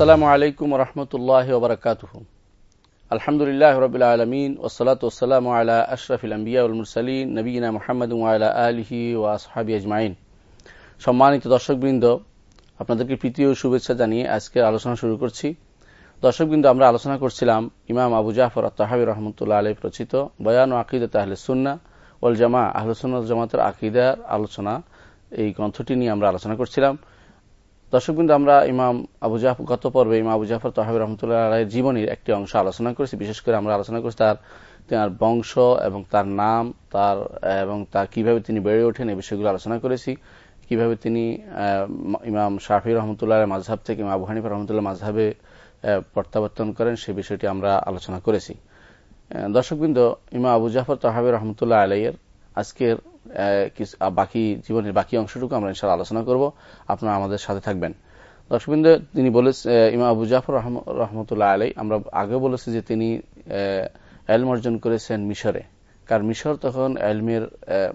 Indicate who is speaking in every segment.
Speaker 1: আসসালামু আলাইকুম রহমতুল্লাহ ওবরাকাতুহ আলহামদুলিল্লাহ রবিল আলমিন ওসলাত ওসালাম আলা আশরফিল আম্বিয়া মুরসালিন নবীনা মোহাম্মদ আলা আলহি ও আসহাবি আজমাইন। সম্মানিত দর্শকবৃন্দ, আপনাদেরকে প্রীতি ও শুভেচ্ছা জানিয়ে আজকের আলোচনা শুরু করছি। দর্শকবৃন্দ, আমরা আলোচনা করছিলাম ইমাম আবু জাফর তাহাবি রহমতুল্লাহ আলী রচিত বয়ান ও আকিদত আহলে সুন্না ওল জামা আহলসুন্না জামাতের আকিদার আলোচনা, এই গ্রন্থটি নিয়ে আমরা আলোচনা করছিলাম। দর্শকবৃন্দ, আমরা ইমাম আবু জাফর গত পর্বে ইমাম আবু জাফর তহাবি রহমতুল্লাহ আলের জীবনীর একটি অংশ আলোচনা করেছি। বিশেষ করে আমরা আলোচনা করেছি তার তার বংশ এবং তার নাম, তার, এবং তার কীভাবে তিনি বেড়ে ওঠেন এই বিষয়গুলো আলোচনা করেছি। কীভাবে তিনি ইমাম শাফি রহমতুল্লাহ মাঝহাব থেকে ইমাম আবু হানিফা রহমতুল্লাহ মাঝহাবে প্রত্যাবর্তন করেন সে বিষয়টি আমরা আলোচনা করেছি। দর্শকবৃন্দ, ইমাম আবু জাফর তহাবি রহমতুল্লাহ আলাইয়ের আজকের বাকি জীবনের বাকি অংশটুকু আমরা ইনশাল আলোচনা করব। আপনারা আমাদের সাথে থাকবেন। দর্শকবৃন্দ, তিনি বলে ইমা আবু জাফর রহমতুল্লাহ আলাই আমরা আগে বলেছি যে তিনি এলম অর্জন করেছেন মিশরে। কারণ মিশর তখন এলমের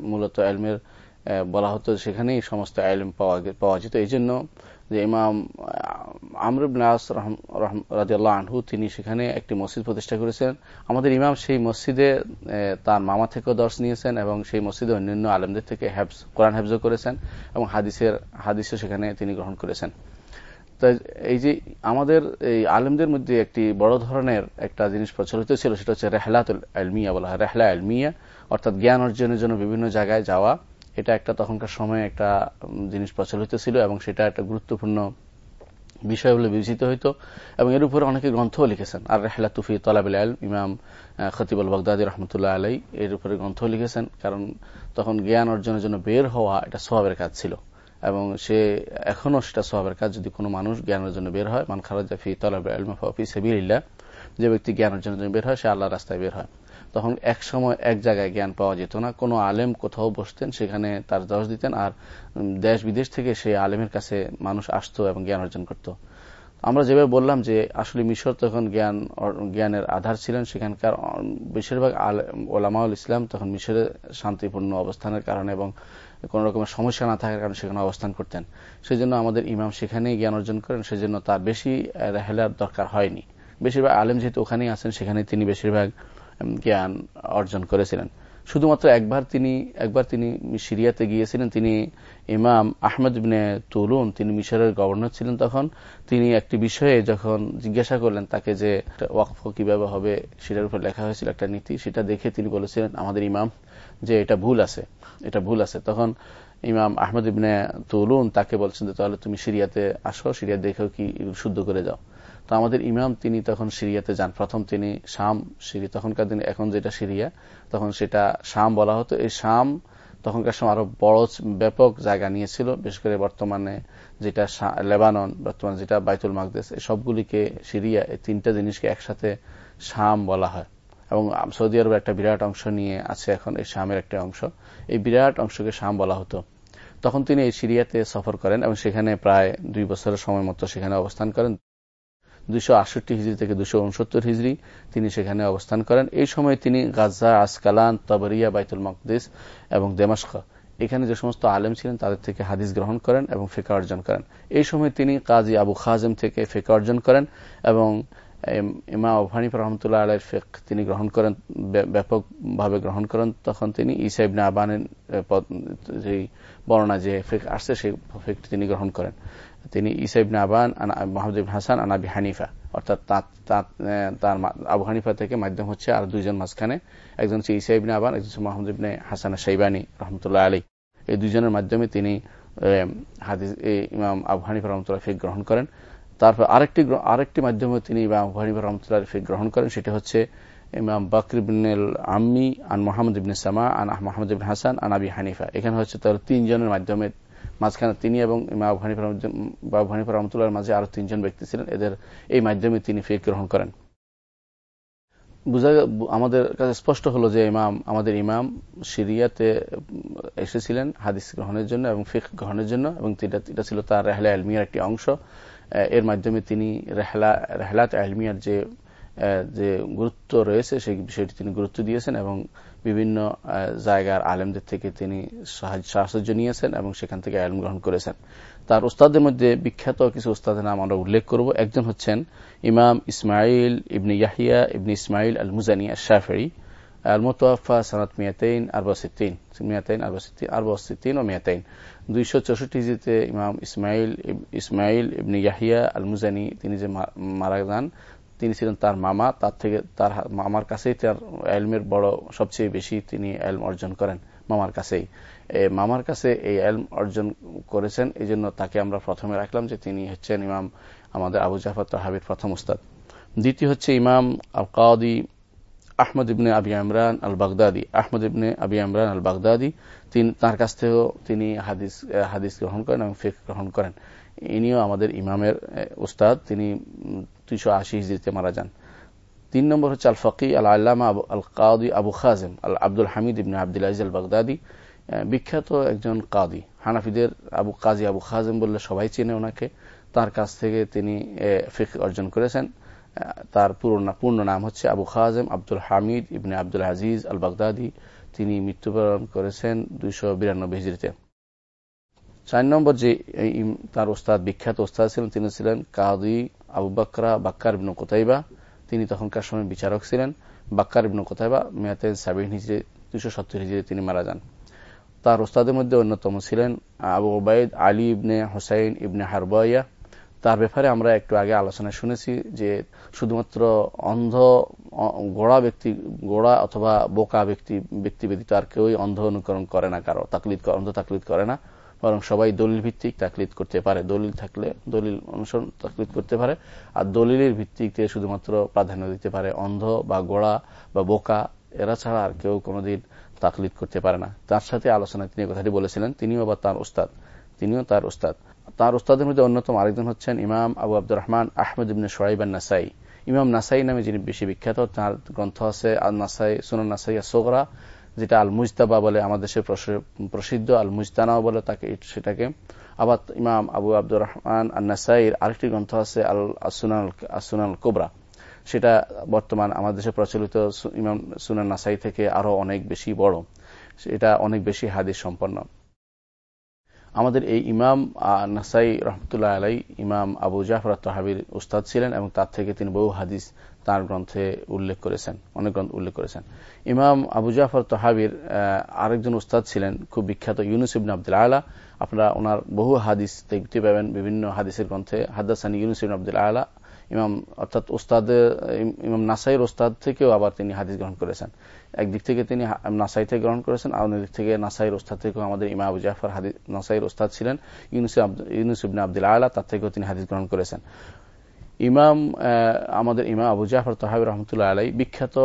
Speaker 1: মূলত এলমের বলা হতো সেখানেই সমস্ত এলম পাওয়া পাওয়া যেত। এই জন্য যে ইমাম আমরুবনাস রাজিয়াল্লাহ আনহু, তিনি সেখানে একটি মসজিদ প্রতিষ্ঠা করেছেন। আমাদের ইমাম সেই মসজিদে তার মামা থেকেও দর্শ নিয়েছেন এবং সেই মসজিদে অন্যান্য আলমদের থেকে হ্যাবস কোরআন হ্যাবজও করেছেন এবং হাদিসের, হাদিসও সেখানে তিনি গ্রহণ করেছেন। এই যে আমাদের এই আলেমদের মধ্যে একটি বড় ধরনের একটা জিনিস প্রচলিত ছিল, সেটা হচ্ছে রেহলাতুল আলমিয়া বলা হয়। রেহলা আলমিয়া অর্থাৎ জ্ঞান অর্জনের জন্য বিভিন্ন জায়গায় যাওয়া। এটা একটা তখনকার সময়ে একটা জিনিস প্রচলিত ছিল এবং সেটা একটা গুরুত্বপূর্ণ বিষয় বলে বিবেচিত হইত এবং এর উপরে অনেকে গ্রন্থও লিখেছেন। আর রেহলা তুফি তলাবিল আল ইমাম খতিবুল বগদাদি রহমতুল্লাহ আলাই এর উপরে গ্রন্থও লিখেছেন, কারণ তখন জ্ঞান অর্জনের জন্য বের হওয়া এটা স্বভাবের কাজ ছিল এবং সে এখনও সেটা স্বভাবের কাজ। যদি কোনো মানুষ জ্ঞানের জন্য বের হয়, মান খারাজা ফি তলাবিল আলমফি সেবিল্লা যে ব্যক্তি জ্ঞান অর্জনের জন্য বের হয়, সে আল্লাহ রাস্তায় বের হয়। তখন এক সময় এক জায়গায় জ্ঞান পাওয়া যেত না। কোনো আলেম কোথাও বসতেন, সেখানে তার দশ দিতেন আর দেশ বিদেশ থেকে সেই আলেমের কাছে মানুষ আসতো এবং জ্ঞান অর্জন করত। আমরা যেভাবে বললাম যে, আসলে মিশর তখন জ্ঞান জ্ঞানের আধার ছিলেন। সেখানকার বেশিরভাগ ওলামাউল ইসলাম তখন মিশরে শান্তিপূর্ণ অবস্থানের কারণে এবং কোন রকমের সমস্যা না থাকার কারণে সেখানে অবস্থান করতেন। সেই জন্য আমাদের ইমাম সেখানেই জ্ঞান অর্জন করেন। সেজন্য তার বেশি রেহেলার দরকার হয়নি। বেশিরভাগ আলেম যেহেতু ওখানেই আছেন সেখানে তিনি বেশিরভাগ জ্ঞান অর্জন করেছিলেন। শুধুমাত্র একবার তিনি একবার তিনি সিরিয়াতে গিয়েছিলেন, তিনি ইমাম আহমদ ইবনে তুলুন, তিনি মিশরের গভর্নর ছিলেন তখন, তিনি একটি বিষয়ে যখন জিজ্ঞাসা করলেন তাকে যে ওয়াকফ কীভাবে হবে, সেটার উপর লেখা হয়েছিল একটা নীতি, সেটা দেখে তিনি বলেছিলেন, আমাদের ইমাম যে এটা ভুল আছে, এটা ভুল আছে। তখন ইমাম আহমেদ ইবনে তুলুন তাকে বলছেন তাহলে তুমি সিরিয়াতে আসো, সিরিয়া দেখেও কি শুদ্ধ করে যাও তো আমাদের ইমাম, তিনি তখন সিরিয়াতে যান। প্রথম তিনি শাম সিরি তখনকার দিনে এখন যেটা সিরিয়া, তখন সেটা শাম বলা হতো। এই শাম তখনকার সময় আরও বড় ব্যাপক জায়গা নিয়েছিল, বিশেষ করে বর্তমানে যেটা লেবানন, বর্তমানে যেটা বাইতুল মাকদেশ এই সবগুলিকে সিরিয়া, এই তিনটা জিনিসকে একসাথে শাম বলা হয়। এবং সৌদি আরবের একটা বিরাট অংশ নিয়ে আছে এখন, এই শামের একটা অংশ। এই বিরাট অংশকে শাম বলা হতো। তখন তিনি এই সিরিয়াতে সফর করেন এবং সেখানে প্রায় দুই বছরের সময় মতো সেখানে অবস্থান করেন। দুইশো আটষট্টি হিজড়ি থেকে দুশো উনসত্তর হিজড়ি তিনি সেখানে অবস্থান করেন। এই সময় তিনি গাজা, আসকালান, তবরিয়া, বাইতুল মকদিস এবং দেমাস্ক এখানে যে সমস্ত আলেম ছিলেন তাদের থেকে হাদিস গ্রহণ করেন এবং ফেকা অর্জন করেন। এই সময় তিনি কাজী আবু খাজম থেকে ফেকা অর্জন করেন এবং ইমা আবহানিফ রহমতুল্লাহ আলের ফেক তিনি গ্রহণ করেন ব্যাপকভাবে গ্রহণ করেন। তখন তিনি ইসাইবনে আবানের যে বর্ণনা যে ফেক আসছে সেই ফেকটি তিনি গ্রহণ করেন। তিনি ইসাইবনে আবান মাহমুদ হাসান আনাবি হানিফা। অর্থাৎ তার আবু হানিফা থেকে মাধ্যম হচ্ছে আর দুইজন মাঝখানে। একজন হচ্ছে ইসাইবনে আবান, একজন হচ্ছে মাহমুদ ইবনে হাসান সাইবানী রহমতুল্লাহ আলী এই দুজনের মাধ্যমে তিনি হাদিস ইমাম আবু হানিফা রহমতুল্লাহ ফেক গ্রহণ করেন। তারপর আরেকটি আরেকটি মাধ্যমে তিনি ইমাম আবু হানিফা রহমতুল্লাহ ফেক গ্রহণ করেন, সেটা হচ্ছে ইমাম বাকর ইবনুল আম্মি, আন মোহাম্মদ ইবনে সামা, আন মোহাম্মদ ইবিন হাসান, আন আবি হানিফা। এখানে হচ্ছে তার তিনজনের মাধ্যমে মাঝখানে তিনি এবং বাবু হানিফা রহমতুল্লাহর মাঝে আরও তিনজন ব্যক্তি ছিলেন। এদের এই মাধ্যমে তিনি ফেক গ্রহণ করেন। আমাদের কাছে স্পষ্ট হলো যে ইমাম, আমাদের ইমাম সিরিয়াতে এসেছিলেন হাদিস গ্রহণের জন্য এবং ফেক গ্রহণের জন্য এবং এটা ছিল তার রেহলা আলমিয়ার একটি অংশ। এর মাধ্যমে তিনি রেহলা, রেহলাত আলমিয়ার যে যে গুরুত্ব রয়েছে, সেই বিষয়টি তিনি গুরুত্ব দিয়েছেন এবং বিভিন্ন জায়গার আলেমদের থেকে তিনি সাহায্য নিয়েছেন এবং সেখান থেকে আলেম গ্রহণ করেছেন। তার উস্তাদের মধ্যে বিখ্যাত কিছু উস্তাদের নাম আমরা উল্লেখ করব। একজন হচ্ছেন ইমাম ইসমাইল ইবনি ইয়াহিয়া ইবনি ইসমাইল আল মুজানিয়া শাফেরি আল মোতোয়াফা সনাত মিয়াতেইন আরবাসিদ্দিন মিয়াতেইন আরবাসিদ্দিন আরবাসিদ্দিন ও মিয়াতেইন। দুইশো চৌষট্টি জিতে ইমাম ইসমাইল ইসমাইল ইবনি ইয়াহিয়া আল মুজানি তিনি যে মারা যান তিনি ছিলেন তার মামা, তার থেকে তার মামার কাছেই তার এলমের বড় সবচেয়ে বেশি তিনি এলম অর্জন করেন মামার কাছেই। মামার কাছে এই এলম অর্জন করেছেন এই জন্য তাকে আমরা প্রথমে রাখলাম যে তিনি হচ্ছেন ইমাম আমাদের আবু জাফর তাহাবির প্রথম উস্তাদ। দ্বিতীয় হচ্ছে ইমাম আল কাদি আহমদ ইবনে আবি আমরান আল বাগদাদি আহমদ ইবনে আবি আমরান আল বাগদাদি তিনি, তার কাছ থেকেও তিনি হাদিস হাদিস গ্রহণ করেন এবং ফেক গ্রহণ করেন। ইনিও আমাদের ইমামের উস্তাদ। তিনি দুইশো আশি হিজড়িতে মারা যান। তিন নম্বর হচ্ছে আল ফকি আল আল্লামা আল কাদি আবু খাজেম আল আব্দুল হামিদ ইবনে আব্দুল আজিজ আল বাগদাদি বিখ্যাত একজন কাদি। হানাফিদের আবু কাজী আবু খাজেম বললে সবাই চেনে ওনাকে। তার কাছ থেকে তিনি ফিক অর্জন করেছেন। তার পূর্ণ নাম হচ্ছে আবু খাজেম আব্দুল হামিদ ইবনে আব্দুল আজিজ আল বাগদাদি তিনি মৃত্যুবরণ করেছেন দুইশো বিরানব্বই হিজড়িতে। চার নম্বর যে তার ওস্তাদ, বিখ্যাত ওস্তাদ ছিলেন, তিনি ছিলেন কাদি আবু বাকরা, বাক্কার ইবনু কোতাইবা, তিনি তখনকার সময় বিচারক ছিলেন। বাক্কার ইবনু কোতাইবা মেয়াতে সাবিন হিজড়ে দুশো সত্তর হিজড়ে তিনি মারা যান। তার ওস্তাদের মধ্যে অন্যতম ছিলেন আবু ওবায়দ আলী ইবনে হোসাইন ইবনে হারবাইয়া। তার ব্যাপারে আমরা একটু আগে আলোচনা শুনেছি যে শুধুমাত্র অন্ধ, গোড়া ব্যক্তি, গোড়া অথবা বোকা ব্যক্তি ব্যক্তি ব্যতীত আর কেউই অন্ধ অনুকরণ করে না কারও, তাকলিদ, অন্ধ তাকলিদ করে না। বরং সবাই দলিল ভিত্তিক তাকলিদ করতে পারে। দলিল থাকলে, দলিল অনুসরণ তাকলিদ করতে পারে। আর দলিলের ভিত্তিতে শুধুমাত্র প্রাধান্য দিতে পারে। অন্ধ বা গোড়া বা বোকা, এরা ছাড়া আর কেউ কোনোদিন তাকলিদ করতে পারে না। তার সাথে আলোচনায় তিনি কথাটি বলেছিলেন, তিনিও বা তার ওস্তাদ। তিনিও তার ওস্তাদ। তার ওস্তাদের মধ্যে অন্যতম আরেকজন হচ্ছেন ইমাম আবু আব্দুর রহমান আহমেদ ইবনে সোয়াইবান নাসাই ইমাম নাসাই নামে যিনি বেশি বিখ্যাত, তার গ্রন্থ আছে আল নাসাই সুনান নাসাই সোগরা যেটা আল মুজতাবা বলে, আমাদের দেশে প্রসিদ্ধ আল মুজতানাও বলে তাকে, সেটাকে। আবার ইমাম আবু আব্দুর রহমান নাসাইর আরেকটি গ্রন্থ আছে আল আসুনাল কোবরা সেটা বর্তমান আমাদের দেশে প্রচলিত ইমাম সুনান নাসাই থেকে আরও অনেক বেশি বড়। এটা অনেক বেশি হাদিস সম্পন্ন। আমাদের এই ইমাম নাসাই রহমতুল্লাহ আলাই, ইমাম আবু জাফর তহাবির উস্তাদ ছিলেন এবং তার থেকে তিনি বহু হাদিস তার গ্রন্থে উল্লেখ করেছেন, অনেক গ্রন্থ উল্লেখ করেছেন। ইমাম আবু জাফর তহাবির আরেকজন উস্তাদ ছিলেন, খুব বিখ্যাত ইউনুস ইবিন আব্দুল আপনারা ওনার বহু হাদিস দেখতে পাবেন, বিভিন্ন হাদিসের গ্রন্থে। হাদাসানি ইউনুস ইবিন আব্দুল আলা ইমাম, অর্থাৎ ওস্তাদ ইমাম নাসাইর ওস্তাদ থেকেও আবার তিনি হাদিস গ্রহণ করেছেন। একদিক থেকে তিনি নাসাই থেকে গ্রহণ করেছেন, আর অন্যদিক থেকে নাসাইর ওস্তাদ থেকেও আমাদের ইমা আবু জাফর হাদিস নাসাইর ওস্তাদ ছিলেন, ইউনুস ইবনে আব্দুল আলা, তার থেকেও তিনি হাদিস গ্রহণ করেছেন। ইমাম আমাদের ইমাম আবু জাফর তহাবি রহমতুল্লাহ আলাই বিখ্যাত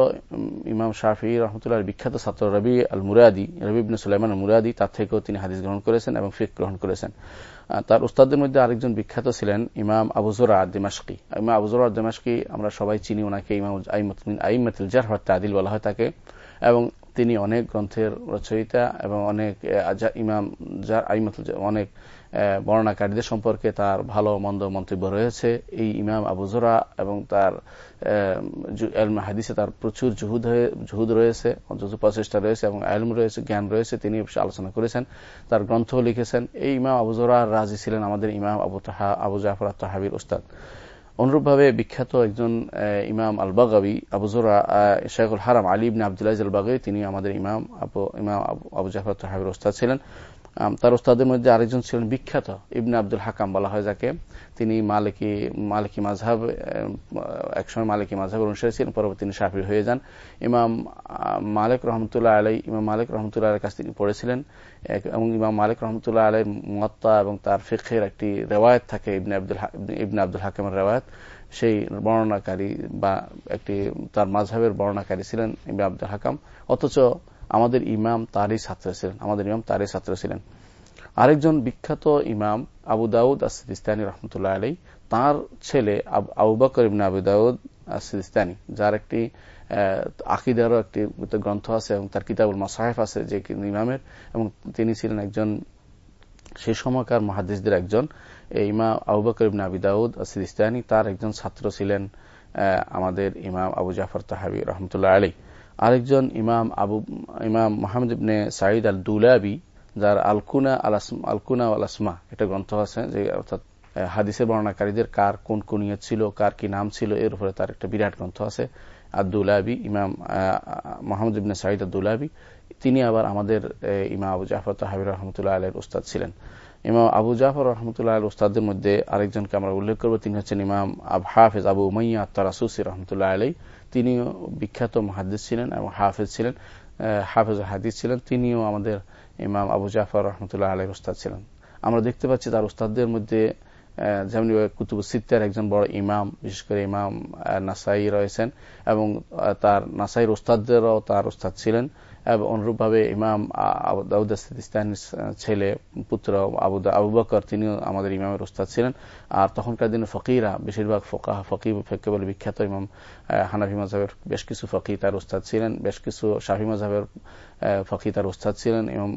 Speaker 1: ইমাম শাফি রহমতুল্লাহ বিখ্যাত ছাত্র রবি আল মুরাদি রবি ইবনে সুলাইমান মুরাদি তার থেকেও তিনি হাদিস গ্রহণ করেছেন এবং ফিক গ্রহণ করেছেন। তার উস্তাদের মধ্যে আরেকজন বিখ্যাত ছিলেন ইমাম আবুজোরা দিমাশকি ইমাম আবুজোরা দিমাশকি আমরা সবাই চিনি ওনাকে ইমাম আইমতুল জারহ তাদিল বলা হয় তাকে। এবং তিনি অনেক গ্রন্থের রচয়িতা এবং অনেক ইমাম আইমতুল অনেক বর্ণাকারীদের সম্পর্কে তার ভালো মন্দ মন্তব্য রয়েছে। এই ইমাম আবুজোরা এবং তার হাদিসে তার প্রচুর জুহুদ জুহুদ রয়েছে প্রচেষ্টা রয়েছে এবং আলম রয়েছে, জ্ঞান রয়েছে, তিনি আলোচনা করেছেন, তার গ্রন্থ লিখেছেন। এই ইমাম আবুজোরা রাজি ছিলেন আমাদের ইমাম আবু তাহা, আবু জাফর তাহাবির উস্তাদ। অনুরূপভাবে বিখ্যাত একজন ইমাম আল বাগাবি আবুজোরা শেখুল হারাম আলী ইবনে আবদুল্লাহ আল বাগাবি তিনি আমাদের ইমাম আবু ইমাম আবু জাফর তাহাবির ওস্তাদ ছিলেন। তার ওস্তাদের মধ্যে আরেকজন ছিলেন বিখ্যাত, ইবনে আব্দুল হাকাম বলা হয় যাকে। তিনি মালিকি মালিকি মাঝহাব একসময় মালিকি মাঝহাবের অনুসারী ছিলেন, পরবর্তী তিনি সাফি হয়ে যান। ইমাম মালিক রহমতুল্লাহ আলাই ইমাম মালিক রহমতুল্লাহ আলের কাছ থেকে পড়েছিলেন। এবং ইমাম মালিক রহমতুল্লাহ আলের মত্তা এবং তার ফিখের একটি রেওয়ায়ত থাকে, ইবনে আব্দুল ইবনে আব্দুল হাকিমের রেওয়ায়ত। সেই বর্ণনাকারী বা একটি, তার মাঝহের বর্ণনাকারী ছিলেন ইবনে আব্দুল হাকাম। অথচ আমাদের ইমাম তারই ছাত্র ছিলেন, আমাদের ইমাম তারই ছাত্র ছিলেন। আরেকজন বিখ্যাত ইমাম আবু দাউদ আসিদিস্তানী রহমতুল্লাহ আলী তার ছেলে আবু বকর ইবনে আবু দাউদ আসিদিস্তানী যার একটি আকিদারও একটি গ্রন্থ আছে এবং তার কিতাবুল মাসাহেফ আছে যে ইমামের, এবং তিনি ছিলেন একজন সে সময়কার মহাদিসদের একজন। ইমা, আবু বকর ইবনে আবি দাউদ আসিদিস্তানী তার একজন ছাত্র ছিলেন আমাদের ইমাম আবু জাফর তাহাবি রহমতুল্লাহ আলী আরেকজন ইমাম আবু, ইমাম মোহাম্মদ ইবনে সাইদ আল দুলাবি যার আলকুনা আল আলকুনা আল আসমা এটা গ্রন্থ আছে যে অর্থাৎ হাদিসের বর্ণনাকারীদের কার কোন কোন ছিল, কার কি নাম ছিল, এর উপরে তার একটা বিরাট গ্রন্থ আছে। আবদুল্লাবি ইমাম মোহাম্মদ ইবনে সাইদ আবদুল্লাবি তিনি আবার আমাদের ইমাম আবু জাফর তাহাবির রহমতুল্লাহ আলের উস্তাদ ছিলেন। ইমাম আবু জাফর রহমতুল্লাহ আল উস্তাদের মধ্যে আরেকজনকে আমরা উল্লেখ করব, তিনি হচ্ছেন ইমাম আব হাফেজ আবু উমাইয়া তারাসুসি রহমতুল্লাহ আলাই তিনিও বিখ্যাত মহাদিস ছিলেন এবং হাফেজ ছিলেন হাফেজ হাদিস ছিলেন, তিনিও আমাদের ইমাম আবু জাফর রহমতুল্লাহ আলহ উস্তাদ ছিলেন। আমরা দেখতে পাচ্ছি তার উস্তাদদের মধ্যে যেমন কুতুব সিত্তার একজন বড় ইমাম, বিশেষ করে ইমাম নাসাই রয়েছেন এবং তার নাসাইর উস্তাদদেরও তার উস্তাদ ছিলেন। অনুরূপভাবে ইমাম দাউদ ছেলে, পুত্র আবু আবু বকর, তিনিও আমাদের ইমামের ওস্তাদ ছিলেন। আর তখনকার দিনে ফকিরা, বেশিরভাগ ফোকা ফকি ফেকে বলে বিখ্যাত ইমাম হানাফি মজাবের বেশ কিছু ফকি তার ওস্তাদ ছিলেন, বেশ কিছু শাহি মজাবের ফকি তার ওস্তাদ ছিলেন। এবং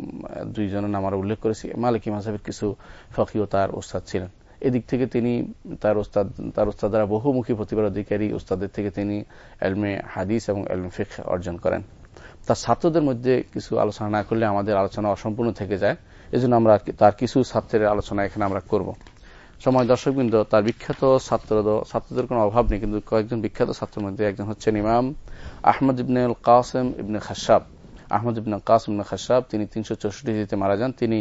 Speaker 1: দুইজনের নাম আমরা উল্লেখ করেছি, মালিকি মজাবের কিছু ফকিও তার ওস্তাদ ছিলেন। এদিক থেকে তিনি তার ওস্তাদ, তার ওস্তাদারা বহুমুখী প্রতিভার অধিকারী। ওস্তাদের থেকে তিনি এলমে হাদিস এবং এলমে ফিক অর্জন করেন। তার ছাত্রদের মধ্যে কিছু আলোচনা না করলে আমাদের আলোচনা অসম্পূর্ণ থেকে যায়। এজন্য আমরা তার কিছু ছাত্রের আলোচনা এখানে আমরা করব। সময় দর্শকবৃন্দ, তার বিখ্যাত ছাত্র ছাত্রদের কোনো অভাব নেই, কিন্তু কয়েকজন বিখ্যাত ছাত্রের মধ্যে একজন হচ্ছেন ইমাম আহমদ ইবনে কাসেম ইবনে খাসাব আহমদ ইবনে কাসম ইবনে খাসাব তিনি তিনশো চৌষট্টিতে মারা যান। তিনি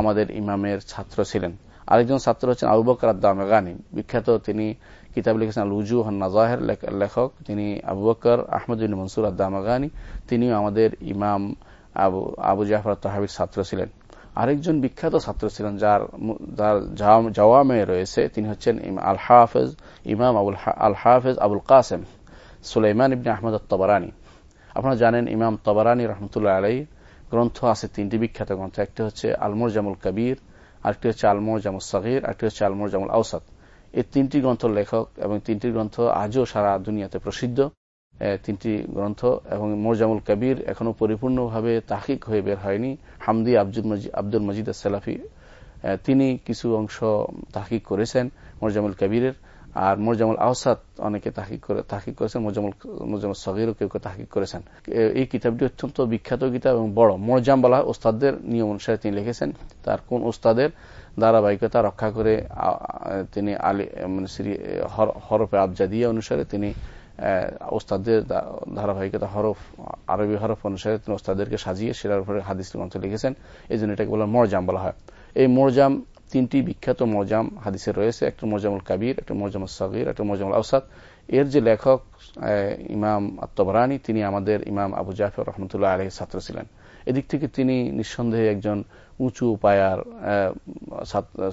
Speaker 1: আমাদের ইমামের ছাত্র ছিলেন। আরেকজন ছাত্র হচ্ছেন আবু বকর আদামেগানি বিখ্যাত তিনি কিতাব লিখেছেন আল উজু নাজাহের লেখক তিনি আবু বকর, আহমদ মনসুর আদামাগানি তিনিও আমাদের ইমাম আবু আবু জাফর তাহাবির ছাত্র ছিলেন। আরেকজন বিখ্যাত ছাত্র ছিলেন যার যার জওয়ামে রয়েছে, তিনি হচ্ছেন আল হাফেজ ইমাম আবুল আল হাফেজ আবুল কাসেম সুলাইমান ইবনে আহমদ তবরানি আপনারা জানেন ইমাম তবরানি রহমতুল্লাহ আলাই গ্রন্থ আছে তিনটি বিখ্যাত গ্রন্থ। একটি হচ্ছে আলমুর জামুল কবির, আরেকটি হচ্ছে আলমোর জামুল সহির আরেকটি হচ্ছে আলমোর জামুল আউসাদ এই তিনটি গ্রন্থ লেখক এবং তিনটি গ্রন্থ আজও সারা দুনিয়াতে প্রসিদ্ধ। তিনটি গ্রন্থ এবং মোরজামুল কবির এখনও পরিপূর্ণভাবে তাহিক হয়ে বের হয়নি। হামদি আব্দুল আব্দুল মজিদ সালাফি তিনি কিছু অংশ তাহিক করেছেন মোরজামুল কবিরের। আর মোরজামুল আহসাদ অনেকে তাহিক করে করেছেন মোরজামুল মোরজামুল সগিরও কেউ কেউ তাহিক করেছেন। এই কিতাবটি অত্যন্ত বিখ্যাত কিতাব এবং বড়। মোরজাম বলা ওস্তাদদের নিয়ম অনুসারে তিনি লিখেছেন, তার কোন ওস্তাদের ধারাবাহিকতা রক্ষা করে তিনি আলী মানে হরফে আবজাদিয়া অনুসারে তিনি ওস্তাদের ধারাবাহিকতা হরফ, আরবি হরফ অনুসারে তিনি ওস্তাদেরকে সাজিয়ে সেটার উপরে হাদিস গ্রন্থ লিখেছেন। এই জন্য এটাকে বলা মরজাম বলা হয়। এই মরজাম তিনটি বিখ্যাত মজাম হাদিসে রয়েছে। একটা মজামুল কাবির, একটা মজামুল সাগির, একটা মজামুল আউসাদ এর যে লেখক ইমাম আত্মবরানি তিনি আমাদের ইমাম আবু জাফর রহমতুল্লাহ আলহ ছাত্র ছিলেন। এদিক থেকে তিনি নিঃসন্দেহে একজন উঁচু পায়ার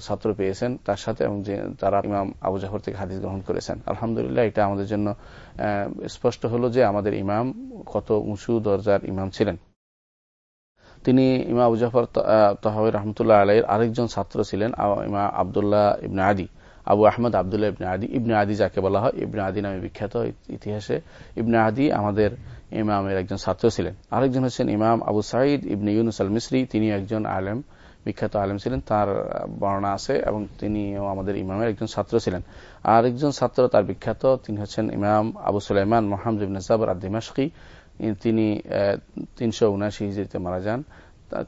Speaker 1: ছাত্র পেয়েছেন তার সাথে এবং তারা ইমাম আবু জাফর থেকে হাদিস গ্রহণ করেছেন। আলহামদুলিল্লাহ, এটা আমাদের জন্য স্পষ্ট হলো যে আমাদের ইমাম কত উঁচু দরজার ইমাম ছিলেন। তিনি ইমা আবু জাফর তহাবি রহমতুল্লাহ আলাইয়ের আরেকজন ছাত্র ছিলেন ইমা আবদুল্লাহ ইবনে আদি, আবু আহমদ আবদুল্লাহ ইবনে আদি ইবনে আদি যাকে বলা হয়, ইবনে আদি নামে বিখ্যাত ইতিহাসে ইবনে আদি আমাদের ইমামের একজন ছাত্র ছিলেন। আরেকজন হচ্ছেন ইমাম আবু সাঈদ ইবনে ইউনুস আল মিসরি তিনি একজন আলেম, বিখ্যাত আলেম ছিলেন, তার বর্ণনা আছে এবং তিনিও আমাদের ইমামের একজন ছাত্র ছিলেন। আর একজন ছাত্র তার বিখ্যাত, তিনি হচ্ছেন ইমাম আবু সুলাইমান মোহাম্মদ ইবনে জাবর আদিমাশকি তিনি তিনশো উনাশি হিজড়িতে মারা যান।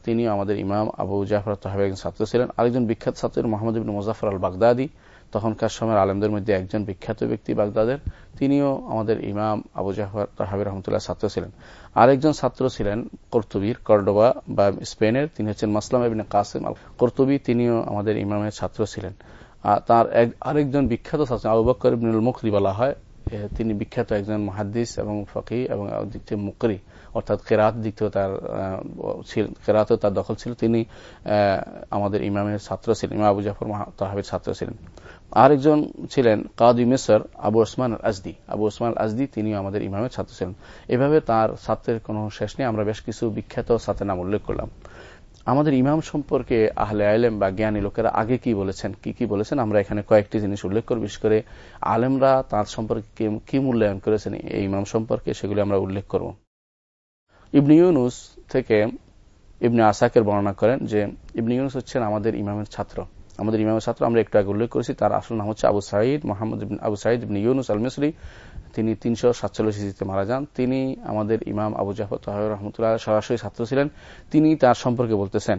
Speaker 1: তিনি আমাদের ইমাম আবু জাফর তাহাবে একজন ছাত্র ছিলেন। আরেকজন বিখ্যাত ছাত্র মোহাম্মদ ইবিন মুজাফর আল বাগদাদি তখনকার সময়ের আলমদের মধ্যে একজন বিখ্যাত ব্যক্তি বাগদাদের। তিনিও আমাদের ইমাম আবু জাফর তাহাবির রহমতুল্লাহ ছাত্র ছিলেন। আরেকজন ছাত্র ছিলেন কর্তুবীর কর্ডোবা বা স্পেনের। তিনি হচ্ছেন মাসলাম ইবিন কাসিম আল কর্তুবী তিনিও আমাদের ইমামের ছাত্র ছিলেন। তার আরেকজন বিখ্যাত ছাত্র আবু বকর ইবিনুল মুখরি বলা হয়। তিনি বিখ্যাত একজন মহাদ্দিস এবং ফকি এবং মুকরি, অর্থাৎ কেরাত দিক থেকে তার কেরাতও তার দখল ছিল। তিনি আমাদের ইমামের ছাত্র ছিলেন, ইমাম আবু জাফর তাহাবের ছাত্র ছিলেন। আরেকজন ছিলেন কাদি মিসর, আবু ওসমান আজদি আবু ওসমান আজদি তিনি আমাদের ইমামের ছাত্র ছিলেন। এভাবে তার ছাত্রের কোনো শেষ নেই। আমরা বেশ কিছু বিখ্যাত ছাত্রের নাম উল্লেখ করলাম। আমাদের ইমাম সম্পর্কে আহলে আলেম বা জ্ঞানী লোকেরা আগে কি বলেছেন, কি কি বলেছেন, আমরা এখানে কয়েকটি জিনিস উল্লেখ করি বিশেষ করে আলেমরা তার সম্পর্কে কি মূল্যায়ন করেছেন এই ইমাম সম্পর্কে সেগুলি আমরা উল্লেখ করব। ইবনি ইউনুস থেকে ইবনে আসাকের বর্ণনা করেন যে, ইবনি ইউনুস হচ্ছেন আমাদের ইমামের ছাত্র। আমাদের ইমামের ছাত্র আমরা একটু আগে উল্লেখ করেছি, তার আসল নাম হচ্ছে আবু সাইদ মোহাম্মদ আবু সাইদ ইবনি ইউনুস আল মিসরি তিনি তিনশো সাতচল্লিশ হিজিতে মারা যান। তিনি আমাদের ইমাম আবু জাফর তাহির রহমতুল্লাহ সরাসরি ছাত্র ছিলেন। তিনি তার সম্পর্কে বলতেছেন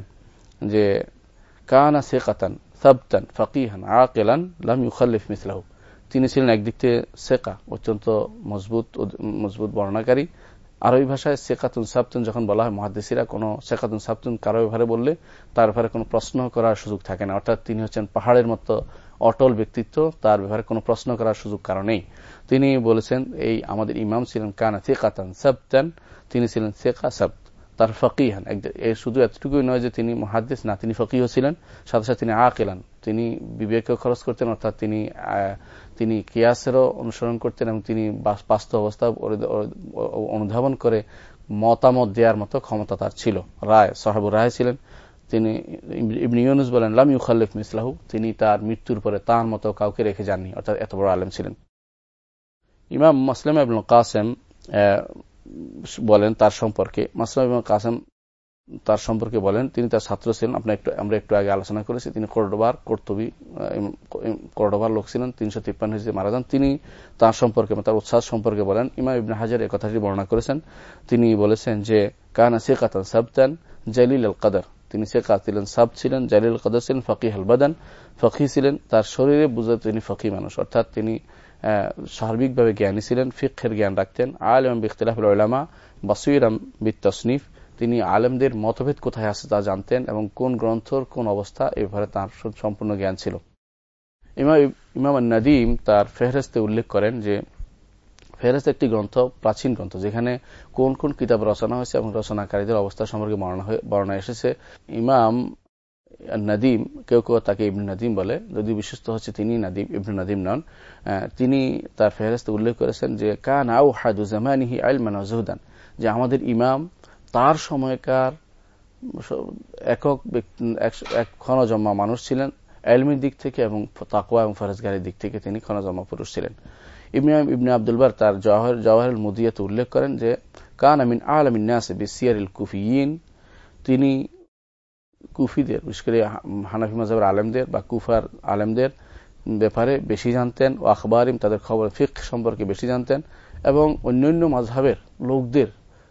Speaker 1: যে, কানা কাতান সাবতান, ফকিহান, আকেলান, লাম ইউখাল্লিফ মিসলাহু। তিনি ছিলেন একদিক থেকে সেকা, অত্যন্ত মজবুত মজবুত বর্ণাকারী আরবি ভাষায় সেকাতুন সাবতুন যখন বলা হয় মহাদেশিরা কোন সেকাতুন সাবতুন কারও ব্যাপারে বললে তার ব্যাপারে কোনো প্রশ্ন করার সুযোগ থাকে না। অর্থাৎ তিনি হচ্ছেন পাহাড়ের মতো অটল ব্যক্তিত্ব, তার ব্যাপারে কোনো প্রশ্ন করার সুযোগ কারণেই তিনি বলেছেন, এই আমাদের ইমাম ছিলেন কানা সেকাতান সাবতান, তিনি ছিলেন সেকা সাবত, তার ফকিহান। শুধু এতটুকুই নয় যে তিনি মহাদ্দেশ না, তিনি ফকিহ ছিলেন, সাথে সাথে তিনি আকেলান। তিনি বিবেকও খরচ করতেন, অর্থাৎ তিনি তিনি কিয়াসেরও অনুসরণ করতেন এবং তিনি বাস্তব অবস্থা অনুধাবন করে মতামত দেওয়ার মতো ক্ষমতা তার ছিল। রায় সাহাবু রায় ছিলেন। তিনি ইবনি ইউনুস বলেন, লাম ইউখাল্লিফ মিসলাহু তিনি তার মৃত্যুর পরে তার মতো কাউকে রেখে যাননি, অর্থাৎ এত বড় আলেম ছিলেন। ইমাম মাসলাম আবুল কাসেম বলেন তার সম্পর্কে, মাসলাম ইবুল কাসেম তার সম্পর্কে বলেন, তিনি তার ছাত্র ছিলেন আপনার একটু, আমরা একটু আগে আলোচনা করেছি, তিনি কোর্ডোবার, কর্তবী কোর্ডোবার লোক ছিলেন, তিনশো তিপ্পান্ন হিসেবে মারা যান। তিনি তার সম্পর্কে তার উৎসাহ সম্পর্কে বলেন, ইমাম ইবনা হাজার এ কথাটি বর্ণনা করেছেন। তিনি বলেছেন যে, কানা শেখাতান সাবতান জালিল আল কাদার তিনি শেখা ছিলেন, সাব ছিলেন, জালিল কাদার ছিলেন ফকি হালবাদান ফকি ছিলেন, তার শরীরে বুঝে তিনি ফকি মানুষ। অর্থাৎ তিনি সার্বিকভাবে জ্ঞানী ছিলেন ফিক্ষের জ্ঞান রাখতেন। আলম বিখতিলাফ ওলামা বাসুইরাম বিত্তসনিফ, তিনি আলেমদের মতভেদ কোথায় আছে তা জানতেন এবং কোন গ্রন্থর কোন অবস্থা এ ব্যাপারে তাঁর সম্পূর্ণ জ্ঞান ছিল। ইমাম নাদিম তার ফেহরেস্তে উল্লেখ করেন যে ফেহরেস্ত একটি গ্রন্থ, প্রাচীন গ্রন্থ, যেখানে কোন কোন কিতাব রচনা হয়েছে এবং রচনাকারীদের অবস্থা সম্পর্কে বর্ণনা এসেছে। ইমাম নাদিম, কেউ কেউ তাকে ইবন নাদিম বলে যদি বিশ্বস্ত হচ্ছে তিনি নাদিম, ইবন নাদিম নন। তিনি তার ফেহরেস্তে উল্লেখ করেছেন যে, কান আউ হাদুজামানিহি আইল মানজুদান যে আমাদের ইমাম তার সময়কার একক এক ক্ষণজম্মা মানুষ ছিলেন। এলমির দিক থেকে এবং তাকুয়া এবং ফরজগারের দিক থেকে তিনি ক্ষণজম্মা পুরুষ ছিলেন। ইবনে ইবনে আব্দুলবার তার জওয়াহর জওয়াহর মুদিয়াতে উল্লেখ করেন যে, কান আমিন আল আমিন নাসে বিসিয়ার কুফিয়িন। তিনি কুফিদের, বিশেষ করে হানাফি মাজাবের আলেমদের বা কুফার আলেমদের ব্যাপারে বেশি জানতেন ও আখবরিম তাদের খবর ফিক সম্পর্কে বেশি জানতেন এবং অন্যান্য মাঝহের লোকদের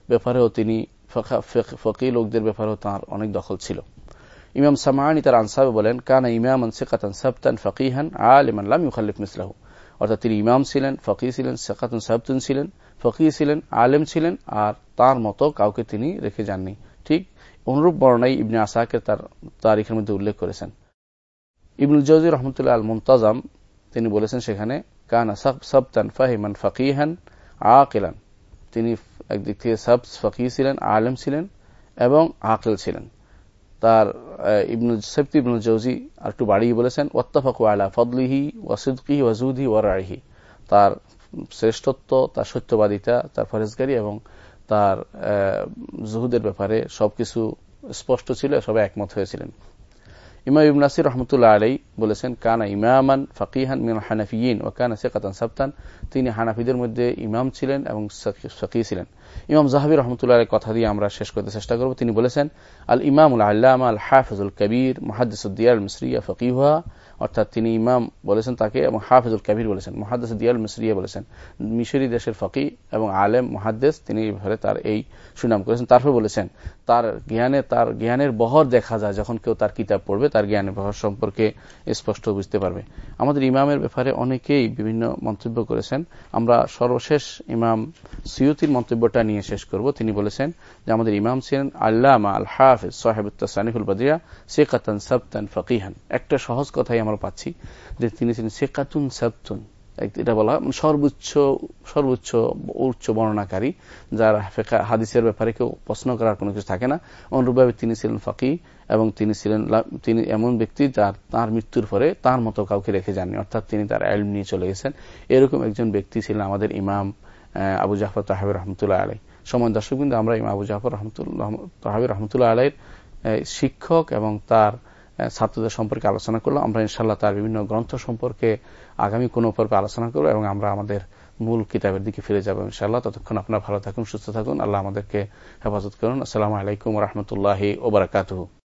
Speaker 1: ব্যাপারেও তিনি ফকি লোকদের ব্যাপারেও তাঁর অনেক দখল ছিল। ইমাম সামানি তার আনসাবে বলেন, কানা ইমাম সেকাতান সাবতান ফকিহান আলিমান লাম ইউখালিফ মিসলাহু। অর্থাৎ তিনি ইমাম ছিলেন ফকি ছিলেন, সেকাতুন সাবতুন ছিলেন ফকি ছিলেন, আলেম ছিলেন, আর তার মতো কাউকে তিনি রেখে যাননি। ঠিক অনুরূপ বর্ণাই ইবনে আসাকে তার তারিখের মধ্যে উল্লেখ করেছেন। ইবনুল জজি রহমতুল্লাহ আল মুন্তাজাম তিনি বলেছেন সেখানে, কানা সাবতান ফাহিমান ফকিহান আকিলান। তিনি একদিক থেকে সাব ফকি ছিলেন, আলেম ছিলেন এবং আকেল ছিলেন। তার ইবনু সেফতি ইবনুল জৌজি আর একটু বাড়িয়ে বলেছেন, ওয়াত্তাফাকু আলা ফদলিহি ওয়াসুদকি ওয়াজুদি ওয়ারাহি তার শ্রেষ্ঠত্ব, তার সত্যবাদিতা, তার ফরেজগারি এবং তার জুহুদের ব্যাপারে সবকিছু স্পষ্ট ছিল, সবাই একমত হয়েছিলেন। ইমাম ইবন নাসির রহমতুল্লাহ আলাই বলেছেন, কানা ইমামান ফকিহান মিন হানাফিয়িন ও কানা সেকাতান সাবতান। তিনি হানাফিদের মধ্যে ইমাম ছিলেন এবং ফকি ছিলেন। ইমাম জাহাবি রহমতুল্লাহ কথা দিয়ে আমরা শেষ করতে চেষ্টা করব। তিনি বলেছেন, আল ইমামুল আল্লামা আল হাফিজুল কবির মহাদিসুদ্দিয়াল মিসরিয়া ফকিহা অর্থাৎ তিনি ইমাম বলেছেন তাকে এবং হাফিজুল কবির বলেছেন, মহাদ্দেস দিয়াল মিসরিয়া বলেছেন। মিশরি দেশের ফকি এবং আলেম, মহাদ্দেস, তিনি এইভাবে তার এই সুনাম করেছেন। তারপর বলেছেন, তার জ্ঞানে, তার জ্ঞানের বহর দেখা যায় যখন কেউ তার কিতাব পড়বে, তার জ্ঞানের বহর সম্পর্কে স্পষ্ট বুঝতে পারবে। আমাদের ইমামের ব্যাপারে অনেকেই বিভিন্ন মন্তব্য করেছেন। আমরা সর্বশেষ ইমাম সিয়তির মন্তব্যটা নিয়ে শেষ করব। তিনি বলেছেন যে, আমাদের ইমাম ছিলেন আল্লামা আল হাফিজ সাহেবুত্তা সানিফুল বাদিয়া শেখাতান সাবতান ফকিহান। একটা সহজ কথাই আমরা পাচ্ছি যে তিনি ছিলেন শেখাতুন সাবতুন। এটা বলা সর্বোচ্চ সর্বোচ্চ উচ্চ বর্ণনাকারী, যার হাদিসের ব্যাপারে কেউ প্রশ্ন করার কোনো কিছু থাকে না। অনুরূপভাবে তিনি ছিলেন ফাঁকি এবং তিনি ছিলেন তিনি এমন ব্যক্তি যার তার মৃত্যুর পরে তার মতো কাউকে রেখে যাননি। অর্থাৎ তিনি তার এলম নিয়ে চলে গেছেন। এরকম একজন ব্যক্তি ছিলেন আমাদের ইমাম আবু জাফর তাহাবির রহমতুল্লাহ আলাই সময় দর্শক কিন্তু আমরা ইমাম আবু জাফর রহমতুল্লাহ তাহাবির রহমতুল্লাহ আলাইয়ের শিক্ষক এবং তার ছাত্রদের সম্পর্কে আলোচনা করলাম। আমরা ইনশাল্লাহ তার বিভিন্ন গ্রন্থ সম্পর্কে আগামী কোনো পর্বে আলোচনা করব এবং আমরা আমাদের মূল কিতাবের দিকে ফিরে যাব ইনশাল্লাহ ততক্ষণ আপনারা ভালো থাকুন, সুস্থ থাকুন। আল্লাহ আমাদেরকে হেফাজত করুন। আসসালামু আলাইকুম রহমতুল্লাহ ওবরাকাতহ